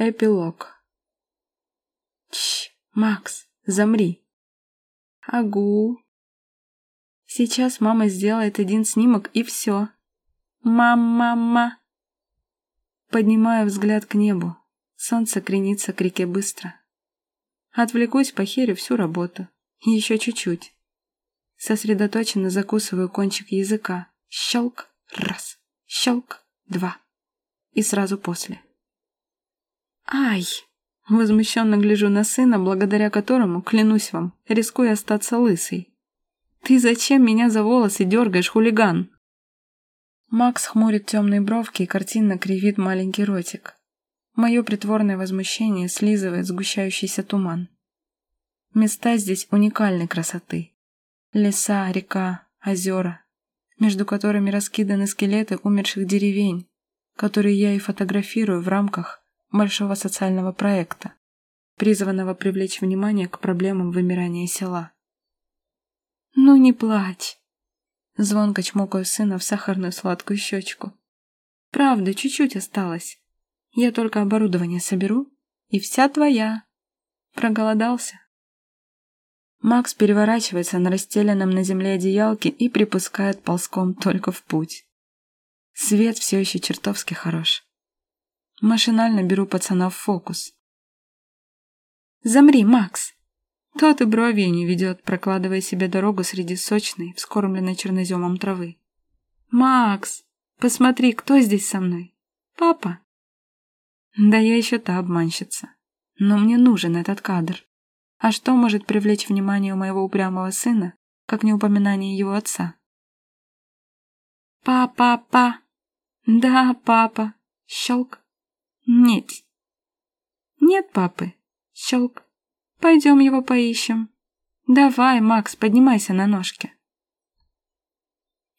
Эпилог. Чш, Макс, замри. Агу. Сейчас мама сделает один снимок и все. Мама-ма. Поднимаю взгляд к небу. Солнце кренится к реке быстро. Отвлекусь, похерю всю работу. Еще чуть-чуть. Сосредоточенно закусываю кончик языка. Щелк. Раз. Щелк. Два. И сразу после. «Ай!» Возмущенно гляжу на сына, благодаря которому, клянусь вам, рискую остаться лысой. «Ты зачем меня за волосы дергаешь, хулиган?» Макс хмурит темные бровки и картинно кривит маленький ротик. Мое притворное возмущение слизывает сгущающийся туман. Места здесь уникальной красоты. Леса, река, озера, между которыми раскиданы скелеты умерших деревень, которые я и фотографирую в рамках большого социального проекта, призванного привлечь внимание к проблемам вымирания села. «Ну не плачь!» Звонко чмокаю сына в сахарную сладкую щечку. «Правда, чуть-чуть осталось. Я только оборудование соберу, и вся твоя. Проголодался?» Макс переворачивается на расстеленном на земле одеялке и припускает ползком только в путь. Свет все еще чертовски хорош. Машинально беру пацана в фокус. «Замри, Макс!» Тот и бровью не ведет, прокладывая себе дорогу среди сочной, вскормленной черноземом травы. «Макс, посмотри, кто здесь со мной? Папа?» Да я еще та обманщица. Но мне нужен этот кадр. А что может привлечь внимание у моего упрямого сына, как не упоминание его отца? «Па-па-па!» «Да, папа!» Щелк. Нет. Нет папы. Щелк. Пойдем его поищем. Давай, Макс, поднимайся на ножки.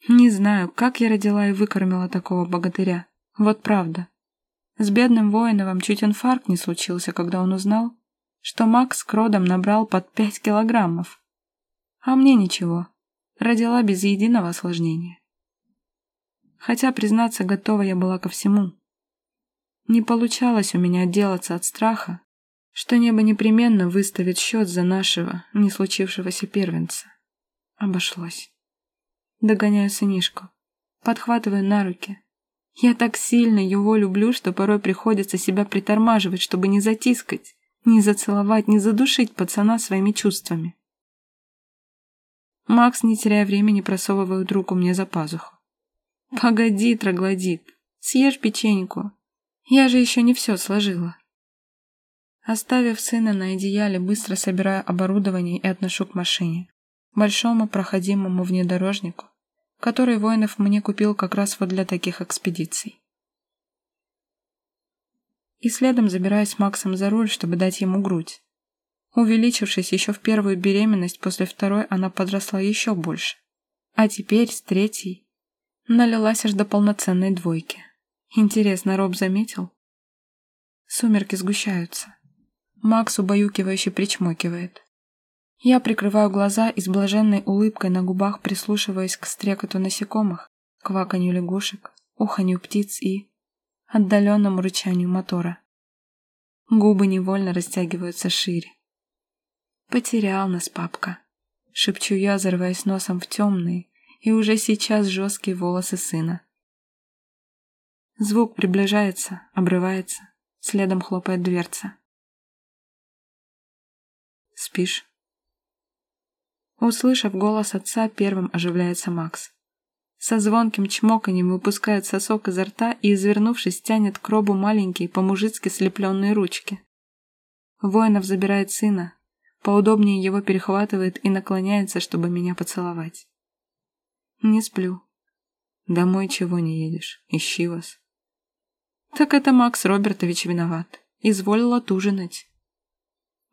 Не знаю, как я родила и выкормила такого богатыря. Вот правда. С бедным Воиновым чуть инфаркт не случился, когда он узнал, что Макс к родам набрал под пять килограммов. А мне ничего. Родила без единого осложнения. Хотя, признаться, готова я была ко всему. Не получалось у меня отделаться от страха, что небо непременно выставит счет за нашего, не случившегося первенца. Обошлось. Догоняю сынишку. Подхватываю на руки. Я так сильно его люблю, что порой приходится себя притормаживать, чтобы не затискать, не зацеловать, не задушить пацана своими чувствами. Макс, не теряя времени, просовывает руку мне за пазуху. «Погоди, троглодит, съешь печеньку, я же еще не все сложила. Оставив сына на одеяле, быстро собираю оборудование и отношу к машине. Большому проходимому внедорожнику, который Воинов мне купил как раз вот для таких экспедиций. И следом забираюсь Максом за руль, чтобы дать ему грудь. Увеличившись еще в первую беременность, после второй она подросла еще больше. А теперь с третьей налилась аж до полноценной двойки. Интересно, Роб заметил? Сумерки сгущаются. Макс убаюкивающе причмокивает. Я прикрываю глаза и с блаженной улыбкой на губах прислушиваюсь к стрекоту насекомых, кваканью лягушек, уханью птиц и отдаленному рычанию мотора. Губы невольно растягиваются шире. «Потерял нас папка», — шепчу я, зарываясь носом в темные и уже сейчас жесткие волосы сына. Звук приближается, обрывается, следом хлопает дверца. «Спишь?» Услышав голос отца, первым оживляется Макс. Со звонким чмоканьем выпускает сосок изо рта и, извернувшись, тянет к робу маленькие, по-мужицки слепленные ручки. Воинов забирает сына, поудобнее его перехватывает и наклоняется, чтобы меня поцеловать. Не сплю. Домой чего не едешь? Ищи вас. Так это Макс Робертович виноват. Изволил отужинать.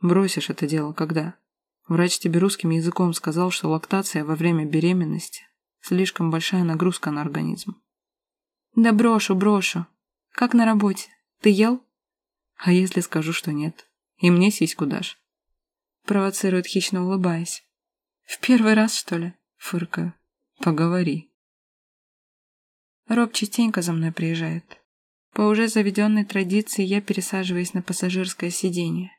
Бросишь это дело когда? Врач тебе русским языком сказал, что лактация во время беременности слишком большая нагрузка на организм. Да брошу, брошу. Как на работе? Ты ел? А если скажу, что нет? И мне сиську дашь? Провоцирует хищно улыбаясь. В первый раз, что ли? Фыркаю. Поговори. Роб частенько за мной приезжает. По уже заведенной традиции я пересаживаюсь на пассажирское сиденье.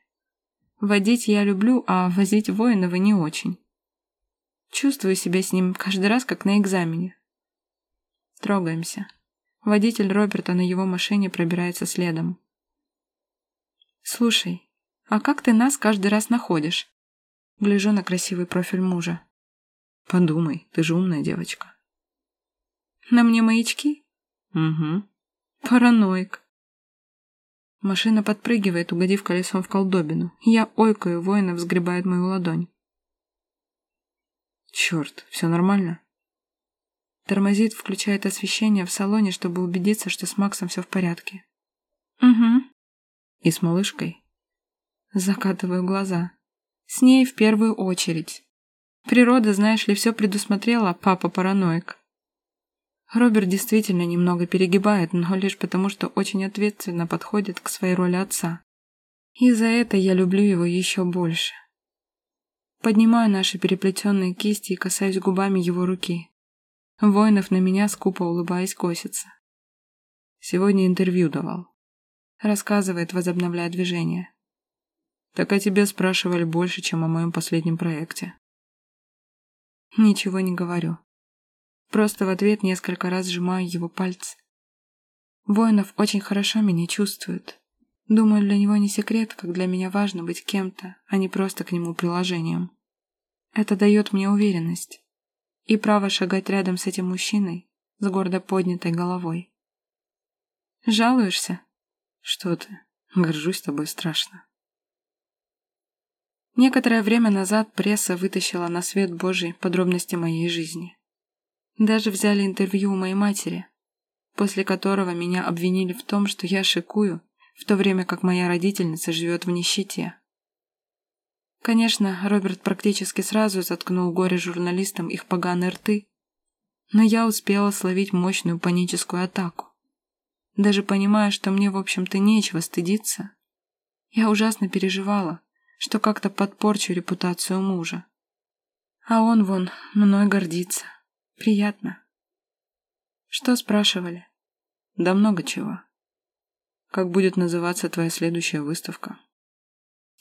Водить я люблю, а возить Воинова не очень. Чувствую себя с ним каждый раз, как на экзамене. Трогаемся. Водитель Роберта на его машине пробирается следом. «Слушай, а как ты нас каждый раз находишь?» Гляжу на красивый профиль мужа. «Подумай, ты же умная девочка». «На мне маячки?» «Угу». «Параноик». Машина подпрыгивает, угодив колесом в колдобину. Я ойкаю, воинов сгребает мою ладонь. «Черт, все нормально?» Тормозит, включает освещение в салоне, чтобы убедиться, что с Максом все в порядке. «Угу». «И с малышкой?» Закатываю глаза. «С ней в первую очередь. Природа, знаешь ли, все предусмотрела, папа параноик». Роберт действительно немного перегибает, но лишь потому, что очень ответственно подходит к своей роли отца. И за это я люблю его еще больше. Поднимаю наши переплетенные кисти и касаюсь губами его руки. Воинов на меня, скупо улыбаясь, косится. Сегодня интервью давал. Рассказывает, возобновляя движение. Так о тебе спрашивали больше, чем о моем последнем проекте. Ничего не говорю. Просто в ответ несколько раз сжимаю его пальцы. Воинов очень хорошо меня чувствует. Думаю, для него не секрет, как для меня важно быть кем-то, а не просто к нему приложением. Это дает мне уверенность и право шагать рядом с этим мужчиной с гордо поднятой головой. Жалуешься? Что ты? Горжусь тобой страшно. Некоторое время назад пресса вытащила на свет Божий подробности моей жизни. Даже взяли интервью у моей матери, после которого меня обвинили в том, что я шикую, в то время как моя родительница живет в нищете. Конечно, Роберт практически сразу заткнул горе журналистам их поганые рты, но я успела словить мощную паническую атаку. Даже понимая, что мне, в общем-то, нечего стыдиться, я ужасно переживала, что как-то подпорчу репутацию мужа. А он, вон, мной гордится. Приятно. Что спрашивали? Да много чего. Как будет называться твоя следующая выставка?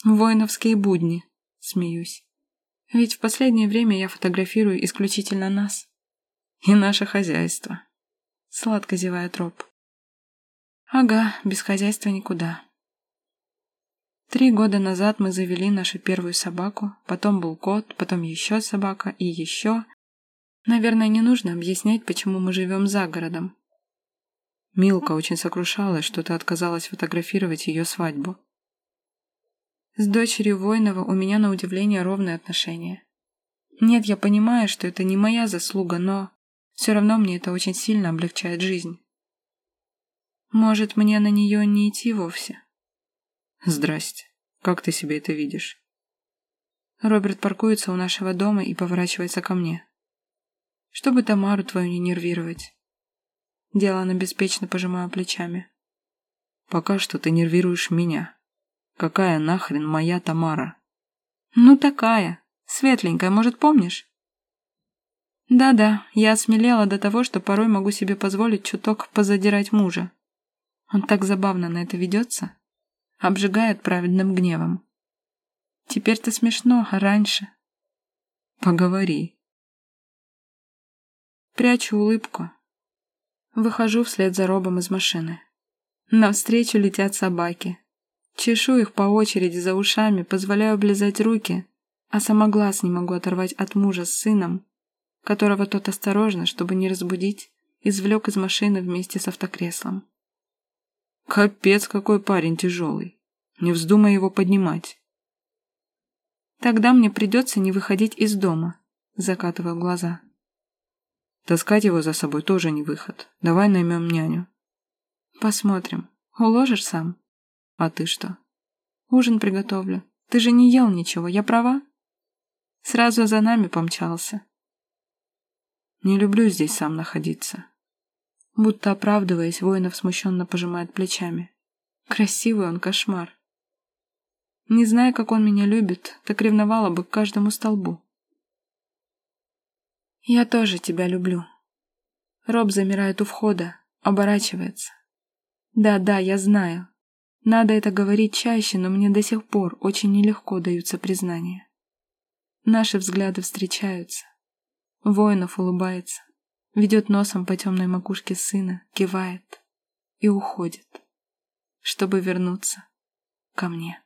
Воиновские будни, смеюсь. Ведь в последнее время я фотографирую исключительно нас. И наше хозяйство. Сладко зевает Роб. Ага, без хозяйства никуда. Три года назад мы завели нашу первую собаку, потом был кот, потом еще собака и еще. Наверное, не нужно объяснять, почему мы живем за городом. Милка очень сокрушалась, что ты отказалась фотографировать ее свадьбу. С дочерью Воинова у меня на удивление ровные отношения. Нет, я понимаю, что это не моя заслуга, но все равно мне это очень сильно облегчает жизнь. Может, мне на нее не идти вовсе? Здрасте. Как ты себе это видишь? Роберт паркуется у нашего дома и поворачивается ко мне. Чтобы Тамару твою не нервировать. Делано беспечно пожимаю плечами. Пока что ты нервируешь меня. Какая нахрен моя Тамара? Ну такая. Светленькая, может, помнишь? Да-да, я осмелела до того, что порой могу себе позволить чуток позадирать мужа. Он так забавно на это ведется. Обжигает праведным гневом. Теперь-то смешно, а раньше? Поговори. Прячу улыбку. Выхожу вслед за Робом из машины. Навстречу летят собаки. Чешу их по очереди за ушами, позволяю облизать руки, а сама глаз не могу оторвать от мужа с сыном, которого тот осторожно, чтобы не разбудить, извлек из машины вместе с автокреслом. Капец, какой парень тяжелый. Не вздумай его поднимать. Тогда мне придется не выходить из дома, закатываю глаза. Таскать его за собой тоже не выход. Давай наймем няню. Посмотрим. Уложишь сам? А ты что? Ужин приготовлю. Ты же не ел ничего, я права? Сразу за нами помчался. Не люблю здесь сам находиться. Будто оправдываясь, воинов смущенно пожимает плечами. Красивый он кошмар. Не зная, как он меня любит, так ревновала бы к каждому столбу. Я тоже тебя люблю. Роб замирает у входа, оборачивается. Да-да, я знаю. Надо это говорить чаще, но мне до сих пор очень нелегко даются признания. Наши взгляды встречаются. Воинов улыбается, ведет носом по темной макушке сына, кивает и уходит, чтобы вернуться ко мне.